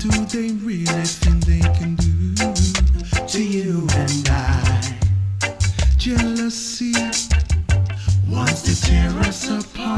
Do they really think they can do to you and I? Jealousy wants to tear us apart.